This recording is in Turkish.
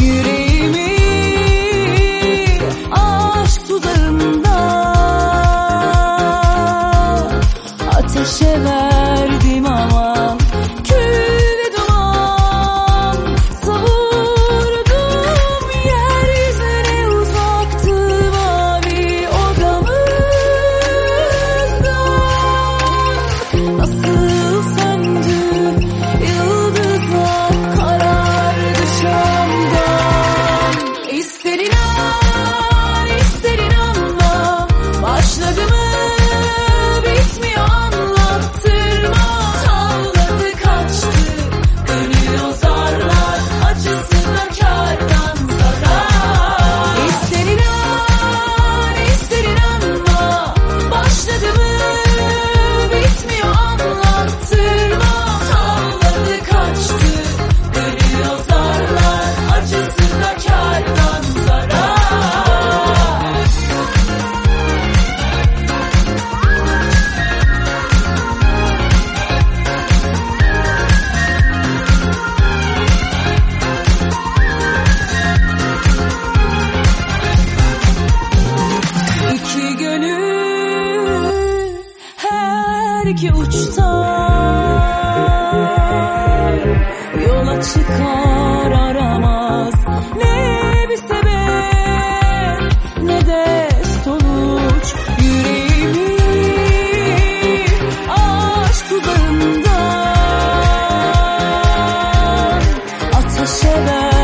yüreğimi aşk tuzağında ateşe ver. yeter ki uçtan yola çıkar aramaz ne bir sebep ne de sonuç yüreğimi aşk tuzağından ateşe ver.